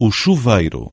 o chuveiro.